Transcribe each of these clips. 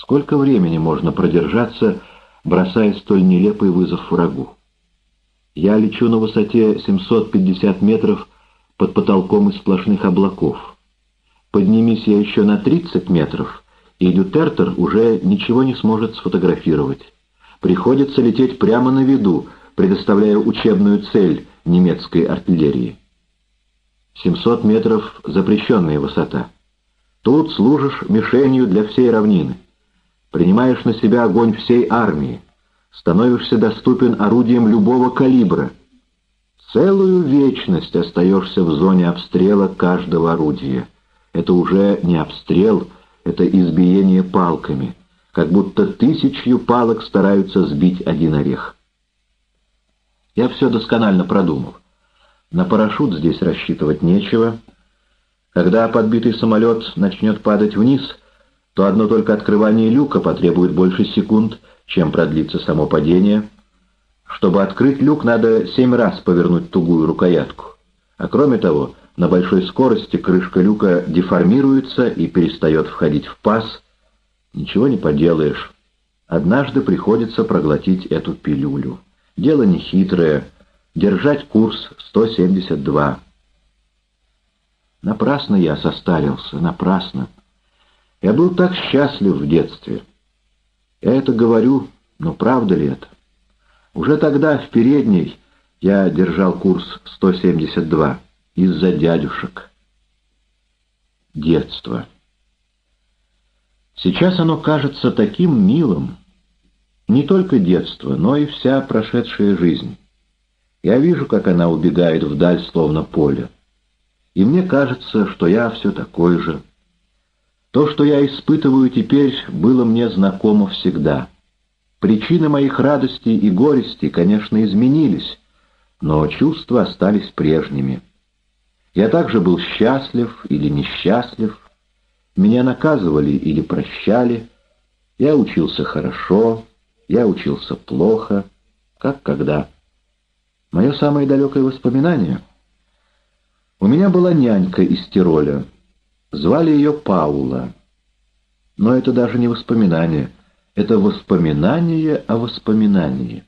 Сколько времени можно продержаться, бросая столь нелепый вызов врагу? Я лечу на высоте 750 метров под потолком из сплошных облаков. Поднимись я еще на 30 метров, и Лютертер уже ничего не сможет сфотографировать. Приходится лететь прямо на виду, предоставляя учебную цель немецкой артиллерии. 700 метров — запрещенная высота. Тут служишь мишенью для всей равнины. Принимаешь на себя огонь всей армии. Становишься доступен орудием любого калибра. Целую вечность остаешься в зоне обстрела каждого орудия. Это уже не обстрел, это избиение палками, как будто тысячью палок стараются сбить один орех. Я все досконально продумал. На парашют здесь рассчитывать нечего. Когда подбитый самолет начнет падать вниз, то одно только открывание люка потребует больше секунд, чем продлится само падение. Чтобы открыть люк, надо семь раз повернуть тугую рукоятку. А кроме того, на большой скорости крышка люка деформируется и перестает входить в паз. Ничего не поделаешь. Однажды приходится проглотить эту пилюлю. Дело нехитрое. Держать курс 172. Напрасно я состарился, напрасно. Я был так счастлив в детстве. Я это говорю, но правда ли это? Уже тогда, в передней, я держал курс 172 из-за дядюшек. Детство. Сейчас оно кажется таким милым. Не только детство, но и вся прошедшая жизнь. Я вижу, как она убегает вдаль, словно поле. И мне кажется, что я все такой же. То, что я испытываю теперь, было мне знакомо всегда. Причины моих радостей и горестей, конечно, изменились, но чувства остались прежними. Я также был счастлив или несчастлив, меня наказывали или прощали, я учился хорошо, я учился плохо, как когда. Мое самое далекое воспоминание. У меня была нянька из Тироля. Звали ее Паула. Но это даже не воспоминание. Это воспоминание о воспоминании.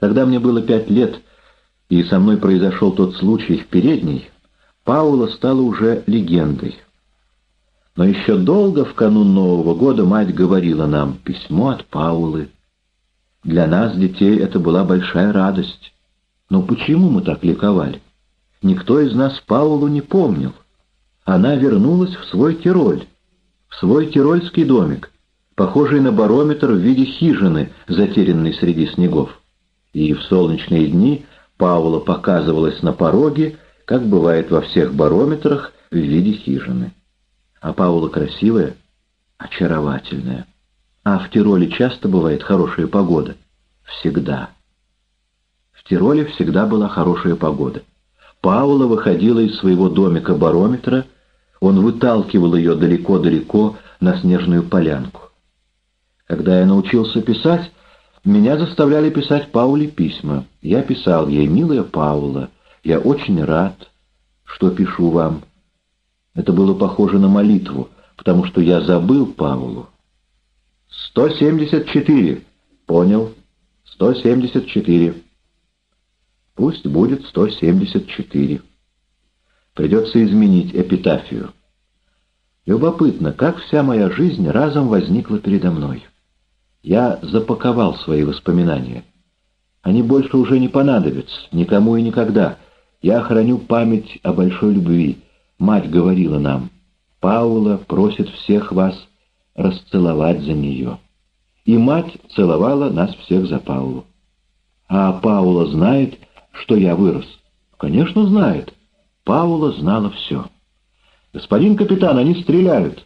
Когда мне было пять лет, и со мной произошел тот случай в передней, Паула стала уже легендой. Но еще долго в канун Нового года мать говорила нам «письмо от Паулы». Для нас, детей, это была большая радость. Но почему мы так ликовали? Никто из нас Паулу не помнил. Она вернулась в свой Тироль, в свой тирольский домик, похожий на барометр в виде хижины, затерянной среди снегов. И в солнечные дни Паула показывалась на пороге, как бывает во всех барометрах, в виде хижины. А Паула красивая, очаровательная. А в Тироле часто бывает хорошая погода? Всегда. В Тироле всегда была хорошая погода. Паула выходила из своего домика барометра, он выталкивал ее далеко-далеко на снежную полянку. Когда я научился писать, меня заставляли писать Пауле письма. Я писал ей, «Милая Паула, я очень рад, что пишу вам». Это было похоже на молитву, потому что я забыл Паулу. «Сто семьдесят четыре». «Понял. Сто семьдесят четыре». «Пусть будет сто семьдесят четыре». Придется изменить эпитафию. Любопытно, как вся моя жизнь разом возникла передо мной. Я запаковал свои воспоминания. Они больше уже не понадобятся, никому и никогда. Я храню память о большой любви. Мать говорила нам, Паула просит всех вас расцеловать за нее. И мать целовала нас всех за Паулу. А Паула знает, что я вырос? Конечно, знает. Паула знала все. «Господин капитан, они стреляют!»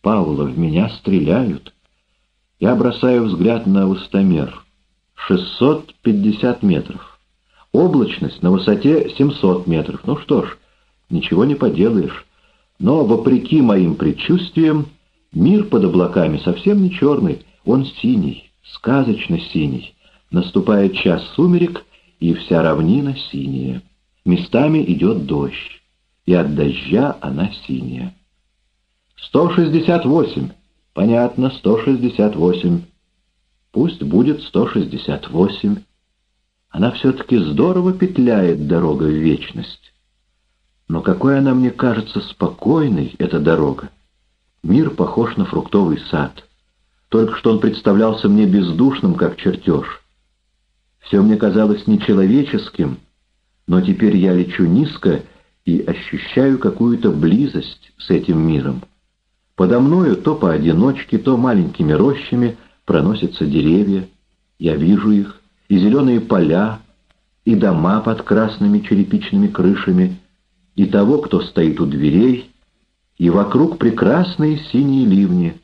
«Паула, в меня стреляют!» Я бросаю взгляд на высотомер. 650 метров. Облачность на высоте 700 метров. Ну что ж, ничего не поделаешь. Но, вопреки моим предчувствиям, мир под облаками совсем не черный, он синий, сказочно синий. Наступает час сумерек, и вся равнина синяя. Местами идет дождь, и от дождя она синяя. «Сто шестьдесят восемь! Понятно, 168. Пусть будет 168. Она все-таки здорово петляет дорога в вечность. Но какой она мне кажется спокойной, эта дорога. Мир похож на фруктовый сад. Только что он представлялся мне бездушным, как чертеж. Все мне казалось нечеловеческим, но теперь я лечу низко и ощущаю какую-то близость с этим миром. Подо мною то поодиночке, то маленькими рощами проносятся деревья. Я вижу их, и зеленые поля, и дома под красными черепичными крышами, и того, кто стоит у дверей, и вокруг прекрасные синие ливни.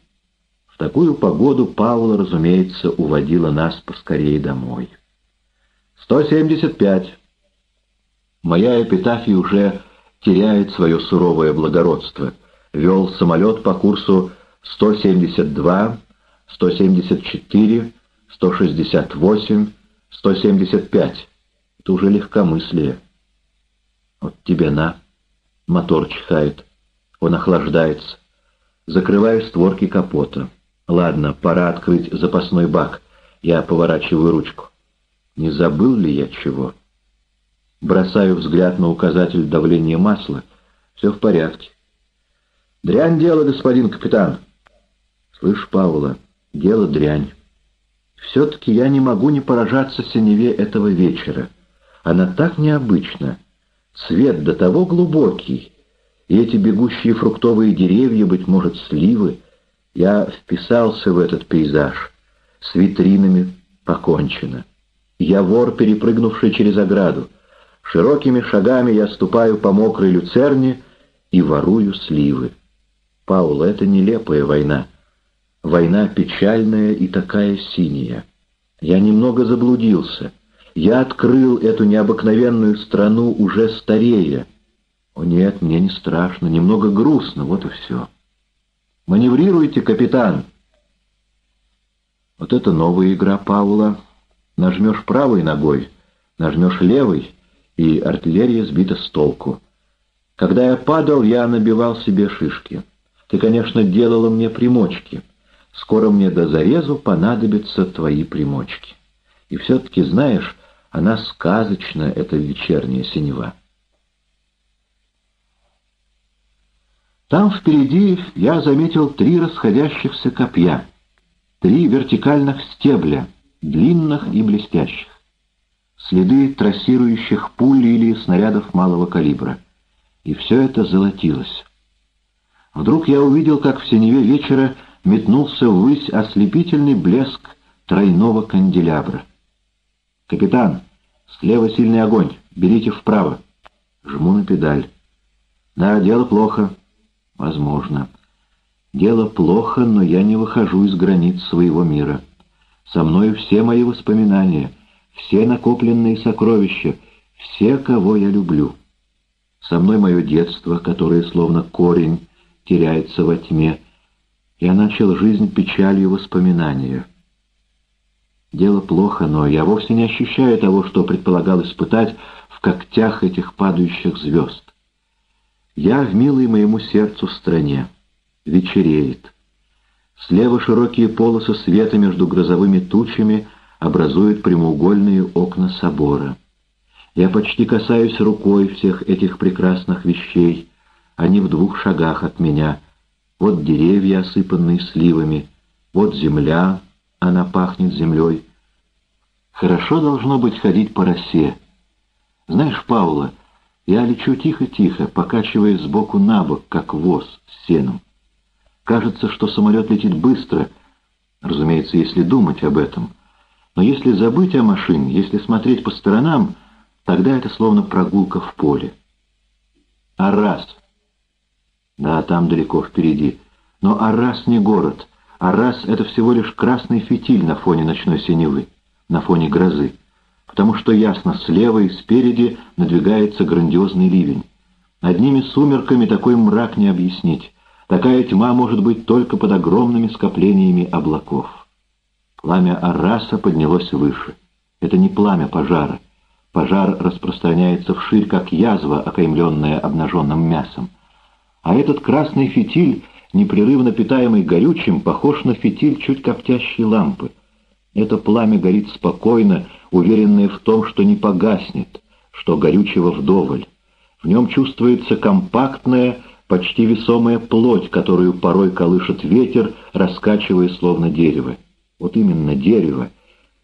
В такую погоду Паула, разумеется, уводила нас поскорее домой. 175. Моя эпитафия уже теряет свое суровое благородство. Вел самолет по курсу 172, 174, 168, 175. Это уже легкомыслие. Вот тебе на. Мотор чихает. Он охлаждается. Закрываю створки капота. Ладно, пора открыть запасной бак. Я поворачиваю ручку. Не забыл ли я чего? Бросаю взгляд на указатель давления масла. Все в порядке. Дрянь дело, господин капитан. Слышь, Паула, дело дрянь. Все-таки я не могу не поражаться синеве этого вечера. Она так необычна. Свет до того глубокий, и эти бегущие фруктовые деревья, быть может, сливы. Я вписался в этот пейзаж. С витринами покончено. Я вор, перепрыгнувший через ограду. Широкими шагами я ступаю по мокрой люцерне и ворую сливы. Паула, это нелепая война. Война печальная и такая синяя. Я немного заблудился. Я открыл эту необыкновенную страну уже старее. О нет, мне не страшно, немного грустно, вот и все. Маневрируйте, капитан. Вот это новая игра Паула. Нажмешь правой ногой, нажмешь левой, и артиллерия сбита с толку. Когда я падал, я набивал себе шишки. Ты, конечно, делала мне примочки. Скоро мне до зарезу понадобятся твои примочки. И все-таки, знаешь, она сказочна, эта вечерняя синева. Там впереди я заметил три расходящихся копья, три вертикальных стебля, длинных и блестящих. Следы трассирующих пуль или снарядов малого калибра. И все это золотилось. Вдруг я увидел, как в синеве вечера метнулся ввысь ослепительный блеск тройного канделябра. «Капитан, слева сильный огонь, берите вправо». Жму на педаль. «Да, дело плохо». «Возможно». «Дело плохо, но я не выхожу из границ своего мира. Со мной все мои воспоминания, все накопленные сокровища, все, кого я люблю. Со мной мое детство, которое словно корень теряется во тьме. Я начал жизнь печалью воспоминания». Дело плохо, но я вовсе не ощущаю того, что предполагал испытать в когтях этих падающих звезд. Я в милой моему сердцу стране. Вечереет. Слева широкие полосы света между грозовыми тучами образуют прямоугольные окна собора. Я почти касаюсь рукой всех этих прекрасных вещей. Они в двух шагах от меня. Вот деревья, осыпанные сливами, вот земля, она пахнет землей. Хорошо должно быть ходить по росе. Знаешь, Паула, я лечу тихо-тихо, покачиваясь сбоку на бок, как воз с сеном. Кажется, что самолет летит быстро, разумеется, если думать об этом. Но если забыть о машине, если смотреть по сторонам, тогда это словно прогулка в поле. Арас. Да, там далеко впереди. Но Арас не город. Арас — это всего лишь красный фитиль на фоне ночной синевы, на фоне грозы, потому что ясно, слева и спереди надвигается грандиозный ливень. Над ними сумерками такой мрак не объяснить. Такая тьма может быть только под огромными скоплениями облаков. Пламя Араса поднялось выше. Это не пламя пожара. Пожар распространяется вширь, как язва, окаймленная обнаженным мясом. А этот красный фитиль непрерывно питаемый горючим, похож на фитиль чуть коптящей лампы. Это пламя горит спокойно, уверенное в том, что не погаснет, что горючего вдоволь. В нем чувствуется компактная, почти весомая плоть, которую порой колышет ветер, раскачивая словно дерево. Вот именно дерево.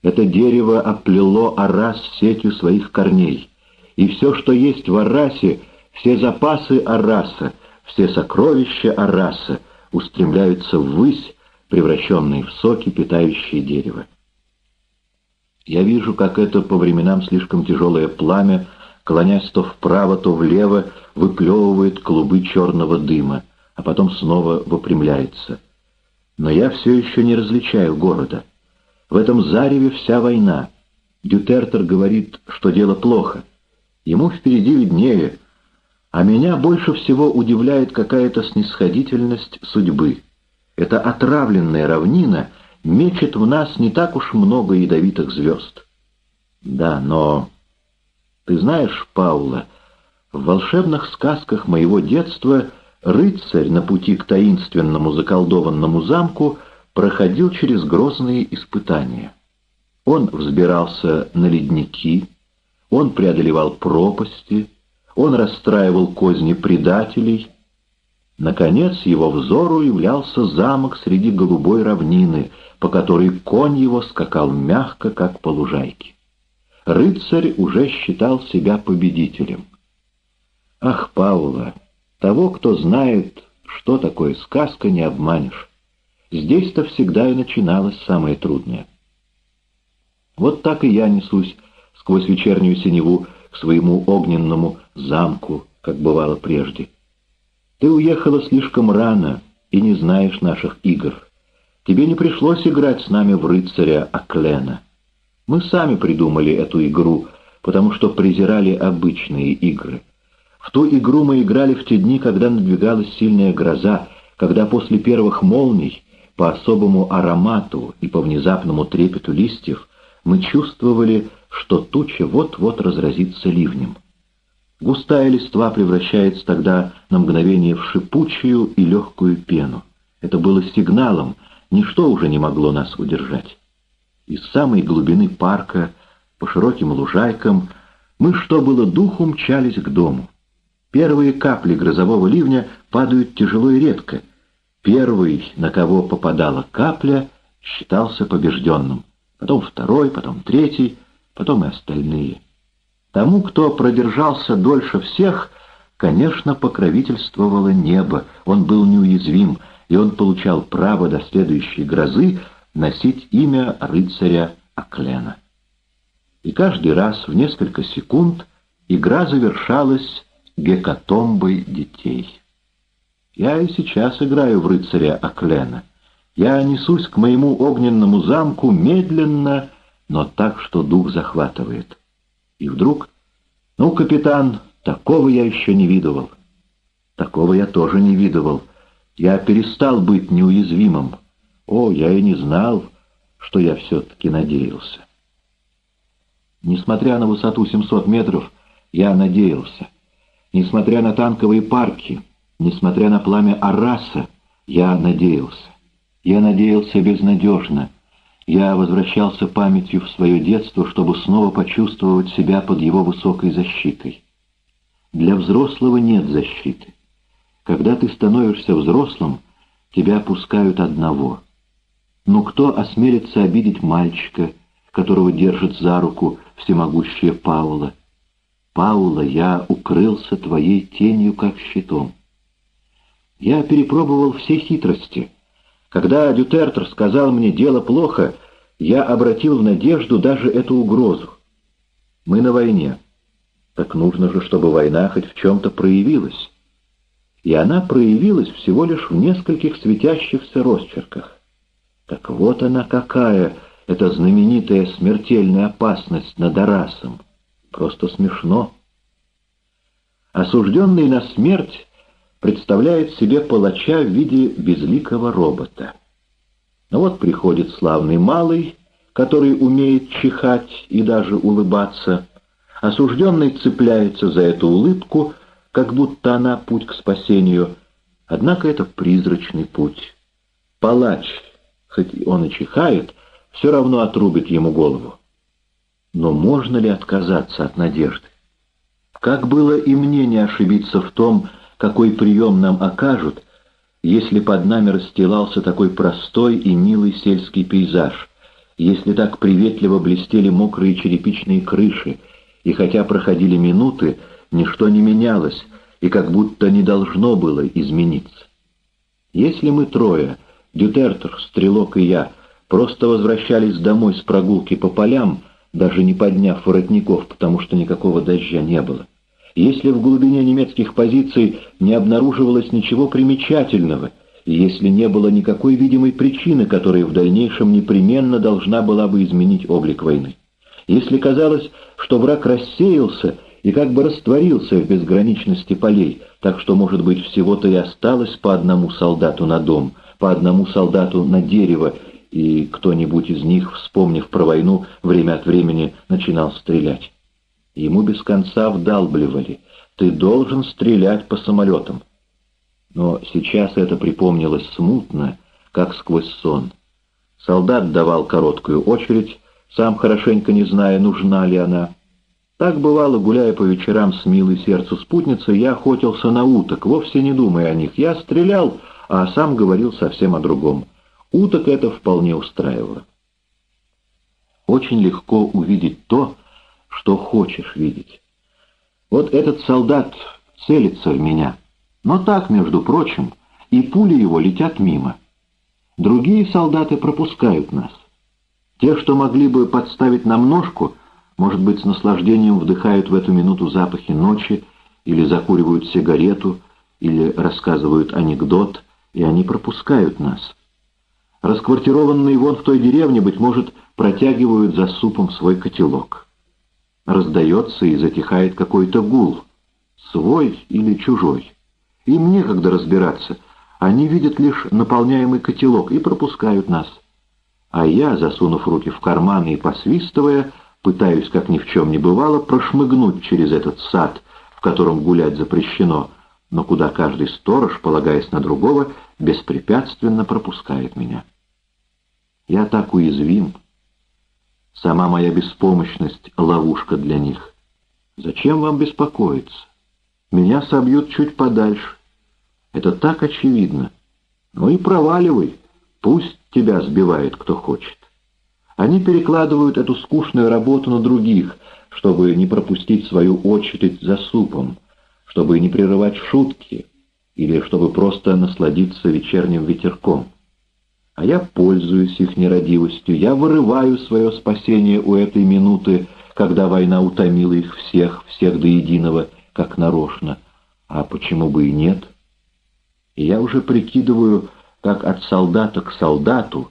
Это дерево оплело Арас сетью своих корней. И все, что есть в Арасе, все запасы Араса, все сокровища Араса устремляются ввысь, превращенные в соки, питающие дерево. Я вижу, как это по временам слишком тяжелое пламя, клонясь то вправо, то влево, выплевывает клубы черного дыма, а потом снова выпрямляется. Но я все еще не различаю города. В этом зареве вся война. Дютертер говорит, что дело плохо. Ему впереди виднее, а меня больше всего удивляет какая-то снисходительность судьбы. Эта отравленная равнина мечет в нас не так уж много ядовитых звезд. Да, но... Ты знаешь, Паула, в волшебных сказках моего детства рыцарь на пути к таинственному заколдованному замку проходил через грозные испытания. Он взбирался на ледники, он преодолевал пропасти, он расстраивал козни предателей. Наконец его взору являлся замок среди голубой равнины, по которой конь его скакал мягко, как по лужайке. Рыцарь уже считал себя победителем. Ах, Паула, того, кто знает, что такое сказка, не обманешь. Здесь-то всегда и начиналось самое трудное. Вот так и я несусь сквозь вечернюю синеву к своему огненному замку, как бывало прежде. Ты уехала слишком рано и не знаешь наших игр. Тебе не пришлось играть с нами в рыцаря Аклена. Мы сами придумали эту игру, потому что презирали обычные игры. В ту игру мы играли в те дни, когда надвигалась сильная гроза, когда после первых молний, по особому аромату и по внезапному трепету листьев, мы чувствовали, что туча вот-вот разразится ливнем. Густая листва превращается тогда на мгновение в шипучую и легкую пену. Это было сигналом, ничто уже не могло нас удержать. Из самой глубины парка, по широким лужайкам, мы, что было духу, мчались к дому. Первые капли грозового ливня падают тяжело и редко. Первый, на кого попадала капля, считался побежденным. Потом второй, потом третий — потом и остальные. Тому, кто продержался дольше всех, конечно, покровительствовало небо, он был неуязвим, и он получал право до следующей грозы носить имя рыцаря Аклена. И каждый раз в несколько секунд игра завершалась гекатомбой детей. Я и сейчас играю в рыцаря Аклена. Я несусь к моему огненному замку медленно но так, что дух захватывает. И вдруг, ну, капитан, такого я еще не видывал. Такого я тоже не видывал. Я перестал быть неуязвимым. О, я и не знал, что я все-таки надеялся. Несмотря на высоту 700 метров, я надеялся. Несмотря на танковые парки, несмотря на пламя Араса, я надеялся. Я надеялся безнадежно — я возвращался памятью в свое детство, чтобы снова почувствовать себя под его высокой защитой. Для взрослого нет защиты. Когда ты становишься взрослым, тебя пускают одного. Но кто осмелится обидеть мальчика, которого держит за руку всемогущая Паула? Паула, я укрылся твоей тенью, как щитом. Я перепробовал все хитрости — когда Дютертер сказал мне «дело плохо», я обратил в надежду даже эту угрозу. Мы на войне. Так нужно же, чтобы война хоть в чем-то проявилась. И она проявилась всего лишь в нескольких светящихся росчерках. Так вот она какая, эта знаменитая смертельная опасность над Арасом. Просто смешно. Осужденный на смерть представляет себе палача в виде безликого робота. Но вот приходит славный малый, который умеет чихать и даже улыбаться. Осужденный цепляется за эту улыбку, как будто она путь к спасению, Однако это призрачный путь. Палач, хоть он и чихает, все равно отрубит ему голову. Но можно ли отказаться от надежды? Как было и мне не ошибиться в том, какой прием нам окажут, если под нами расстилался такой простой и милый сельский пейзаж, если так приветливо блестели мокрые черепичные крыши, и хотя проходили минуты, ничто не менялось, и как будто не должно было измениться. Если мы трое, Дютертер, Стрелок и я, просто возвращались домой с прогулки по полям, даже не подняв воротников, потому что никакого дождя не было, если в глубине немецких позиций не обнаруживалось ничего примечательного, если не было никакой видимой причины, которая в дальнейшем непременно должна была бы изменить облик войны, если казалось, что враг рассеялся и как бы растворился в безграничности полей, так что, может быть, всего-то и осталось по одному солдату на дом, по одному солдату на дерево, и кто-нибудь из них, вспомнив про войну, время от времени начинал стрелять. Ему без конца вдалбливали. «Ты должен стрелять по самолетам». Но сейчас это припомнилось смутно, как сквозь сон. Солдат давал короткую очередь, сам хорошенько не зная, нужна ли она. Так бывало, гуляя по вечерам с милой сердцу спутницей, я охотился на уток, вовсе не думая о них. Я стрелял, а сам говорил совсем о другом. Уток это вполне устраивало. Очень легко увидеть то, что хочешь видеть. Вот этот солдат целится в меня, но так, между прочим, и пули его летят мимо. Другие солдаты пропускают нас. Те, что могли бы подставить нам ножку, может быть, с наслаждением вдыхают в эту минуту запахи ночи, или закуривают сигарету, или рассказывают анекдот, и они пропускают нас. Расквартированные вон в той деревне, быть может, протягивают за супом свой котелок раздается и затихает какой-то гул, свой или чужой. Им некогда разбираться, они видят лишь наполняемый котелок и пропускают нас. А я, засунув руки в карманы и посвистывая, пытаюсь, как ни в чем не бывало, прошмыгнуть через этот сад, в котором гулять запрещено, но куда каждый сторож, полагаясь на другого, беспрепятственно пропускает меня. Я так уязвим, Сама моя беспомощность — ловушка для них. Зачем вам беспокоиться? Меня собьют чуть подальше. Это так очевидно. Ну и проваливай. Пусть тебя сбивает кто хочет. Они перекладывают эту скучную работу на других, чтобы не пропустить свою очередь за супом, чтобы не прерывать шутки или чтобы просто насладиться вечерним ветерком а я пользуюсь их нерадивостью, я вырываю свое спасение у этой минуты, когда война утомила их всех, всех до единого, как нарочно. А почему бы и нет? И я уже прикидываю, как от солдата к солдату,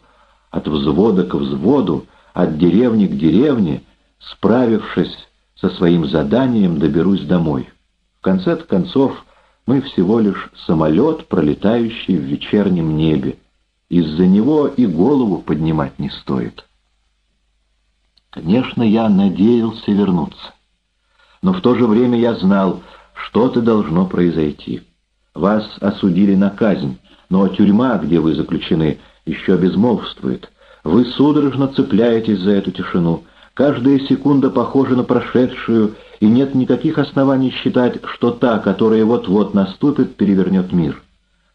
от взвода к взводу, от деревни к деревне, справившись со своим заданием, доберусь домой. В конце концов, мы всего лишь самолет, пролетающий в вечернем небе, из-за него и голову поднимать не стоит. Конечно, я надеялся вернуться. Но в то же время я знал, что-то должно произойти. Вас осудили на казнь, но тюрьма, где вы заключены, еще безмолвствует. Вы судорожно цепляетесь за эту тишину. Каждая секунда похожа на прошедшую, и нет никаких оснований считать, что та, которая вот-вот наступит, перевернет мир.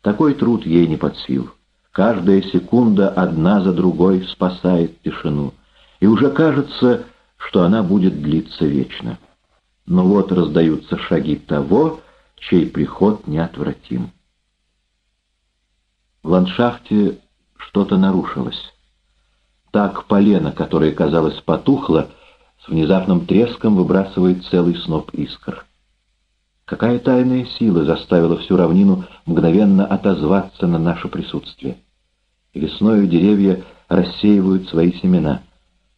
Такой труд ей не под силу. Каждая секунда одна за другой спасает тишину, и уже кажется, что она будет длиться вечно. Но вот раздаются шаги того, чей приход неотвратим. В ландшафте что-то нарушилось. Так полено, которое, казалось, потухло, с внезапным треском выбрасывает целый сноп искр. Какая тайная сила заставила всю равнину мгновенно отозваться на наше присутствие? Весною деревья рассеивают свои семена.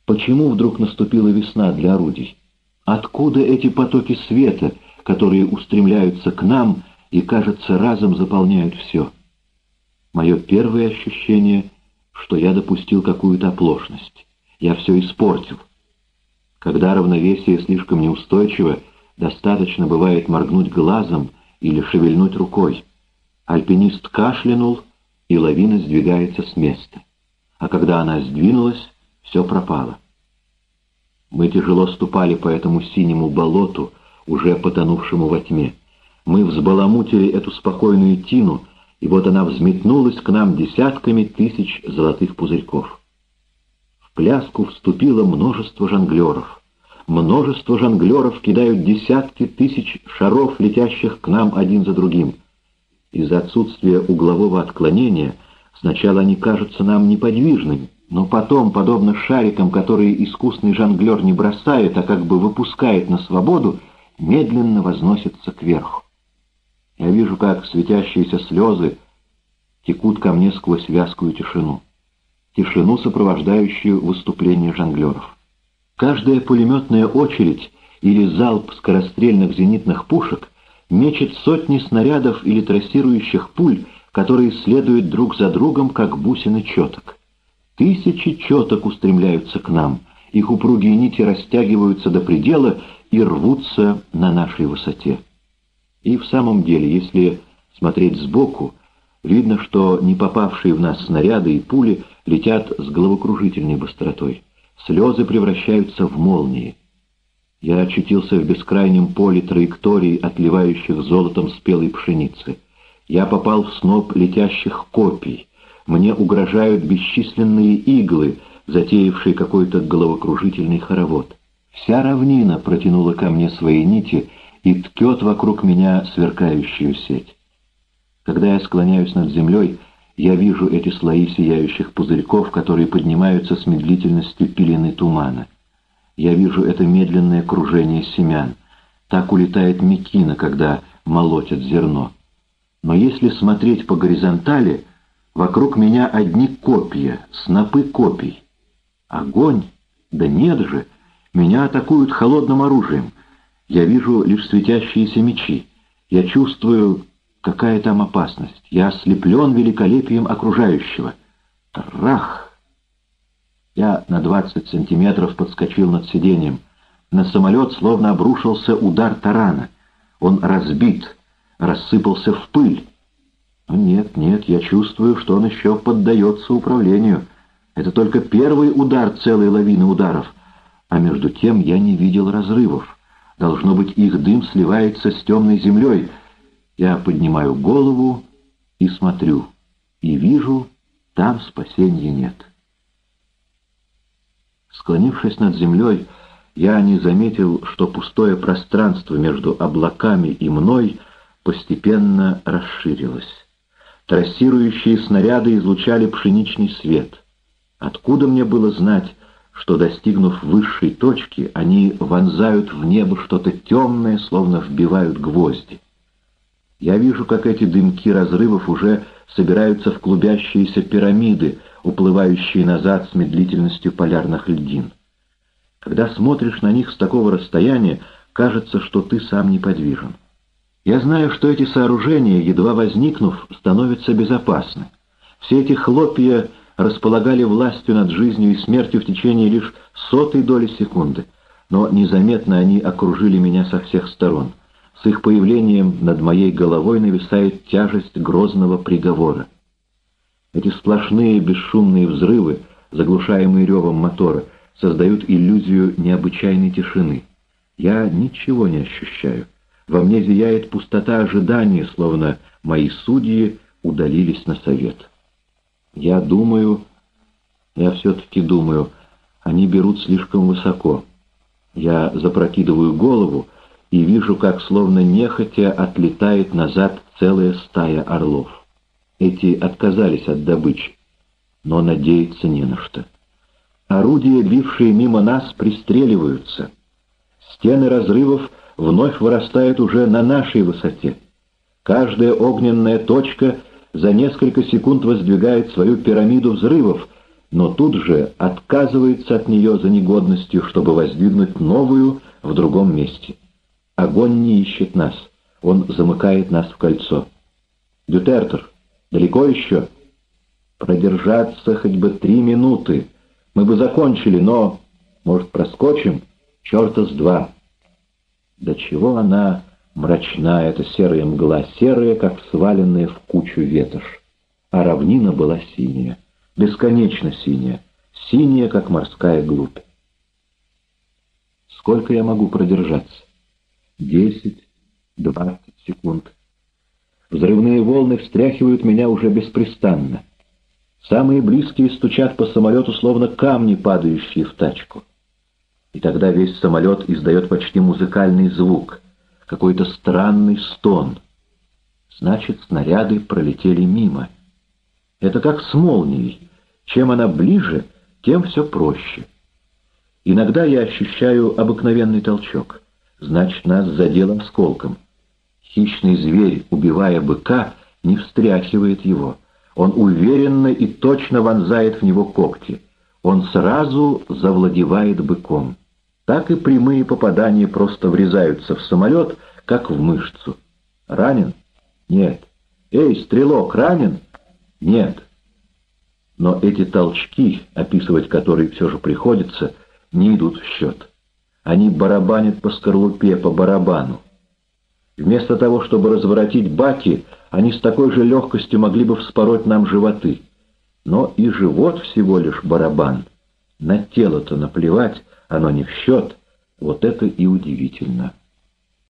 Почему вдруг наступила весна для орудий? Откуда эти потоки света, которые устремляются к нам и, кажется, разом заполняют все? Мое первое ощущение, что я допустил какую-то оплошность. Я все испортил. Когда равновесие слишком неустойчиво, достаточно бывает моргнуть глазом или шевельнуть рукой. Альпинист кашлянул, и лавина сдвигается с места. А когда она сдвинулась, все пропало. Мы тяжело ступали по этому синему болоту, уже потонувшему во тьме. Мы взбаламутили эту спокойную тину, и вот она взметнулась к нам десятками тысяч золотых пузырьков. Пляску вступило множество жонглеров. Множество жонглеров кидают десятки тысяч шаров, летящих к нам один за другим. Из-за отсутствия углового отклонения сначала они кажутся нам неподвижными, но потом, подобно шарикам, которые искусный жонглер не бросает, а как бы выпускает на свободу, медленно возносится кверху. Я вижу, как светящиеся слезы текут ко мне сквозь вязкую тишину. Тишину, сопровождающую выступление жонглеров. Каждая пулеметная очередь или залп скорострельных зенитных пушек мечет сотни снарядов или трассирующих пуль, которые следуют друг за другом, как бусины четок. Тысячи четок устремляются к нам, их упругие нити растягиваются до предела и рвутся на нашей высоте. И в самом деле, если смотреть сбоку, видно, что не попавшие в нас снаряды и пули летят с головокружительной быстротой. Слезы превращаются в молнии. Я очутился в бескрайнем поле траекторий, отливающих золотом спелой пшеницы. Я попал в сноп летящих копий. Мне угрожают бесчисленные иглы, затеявшие какой-то головокружительный хоровод. Вся равнина протянула ко мне свои нити — и ткет вокруг меня сверкающую сеть. Когда я склоняюсь над землей, я вижу эти слои сияющих пузырьков, которые поднимаются с медлительностью пелены тумана. Я вижу это медленное кружение семян. Так улетает мекина, когда молотят зерно. Но если смотреть по горизонтали, вокруг меня одни копья, снопы копий. Огонь? Да нет же! Меня атакуют холодным оружием — я вижу лишь светящиеся мечи. Я чувствую, какая там опасность. Я ослеплен великолепием окружающего. Трах! Я на двадцать сантиметров подскочил над сиденьем. На самолет словно обрушился удар тарана. Он разбит, рассыпался в пыль. Нет, нет, я чувствую, что он еще поддается управлению. Это только первый удар целой лавины ударов. А между тем я не видел разрывов. Должно быть, их дым сливается с темной землей. Я поднимаю голову и смотрю, и вижу, там спасения нет. Склонившись над землей, я не заметил, что пустое пространство между облаками и мной постепенно расширилось. Трассирующие снаряды излучали пшеничный свет. Откуда мне было знать, что, достигнув высшей точки, они вонзают в небо что-то темное, словно вбивают гвозди. Я вижу, как эти дымки разрывов уже собираются в клубящиеся пирамиды, уплывающие назад с медлительностью полярных льдин. Когда смотришь на них с такого расстояния, кажется, что ты сам неподвижен. Я знаю, что эти сооружения, едва возникнув, становятся безопасны. Все эти хлопья располагали властью над жизнью и смертью в течение лишь сотой доли секунды, но незаметно они окружили меня со всех сторон. С их появлением над моей головой нависает тяжесть грозного приговора. Эти сплошные бесшумные взрывы, заглушаемые ревом мотора, создают иллюзию необычайной тишины. Я ничего не ощущаю. Во мне зияет пустота ожидания, словно мои судьи удалились на совет. Я думаю, я все-таки думаю, они берут слишком высоко. Я запрокидываю голову и вижу, как словно нехотя отлетает назад целая стая орлов. Эти отказались от добычи, но надеяться не на что. Орудия, бившие мимо нас, пристреливаются. Стены разрывов вновь вырастают уже на нашей высоте. Каждая огненная точка — за несколько секунд воздвигает свою пирамиду взрывов, но тут же отказывается от нее за негодностью, чтобы воздвигнуть новую в другом месте. Огонь не ищет нас, он замыкает нас в кольцо. «Дютертер, далеко еще?» «Продержаться хоть бы три минуты. Мы бы закончили, но, может, проскочим? Черта с два». До чего она Мрачна эта серая мгла, серая, как сваленная в кучу ветошь. А равнина была синяя, бесконечно синяя, синяя, как морская глубь. Сколько я могу продержаться? Десять, двадцать секунд. Взрывные волны встряхивают меня уже беспрестанно. Самые близкие стучат по самолету, словно камни, падающие в тачку. И тогда весь самолет издает почти музыкальный звук, какой-то странный стон. Значит, снаряды пролетели мимо. Это как с молнией. Чем она ближе, тем все проще. Иногда я ощущаю обыкновенный толчок. Значит, нас задело осколком. Хищный зверь, убивая быка, не встряхивает его. Он уверенно и точно вонзает в него когти. Он сразу завладевает быком. Так и прямые попадания просто врезаются в самолет, как в мышцу. Ранен? Нет. Эй, стрелок, ранен? Нет. Но эти толчки, описывать которые все же приходится, не идут в счет. Они барабанят по скорлупе, по барабану. Вместо того, чтобы разворотить баки, они с такой же легкостью могли бы вспороть нам животы. Но и живот всего лишь барабан. На тело-то наплевать, оно не в счет. Вот это и удивительно.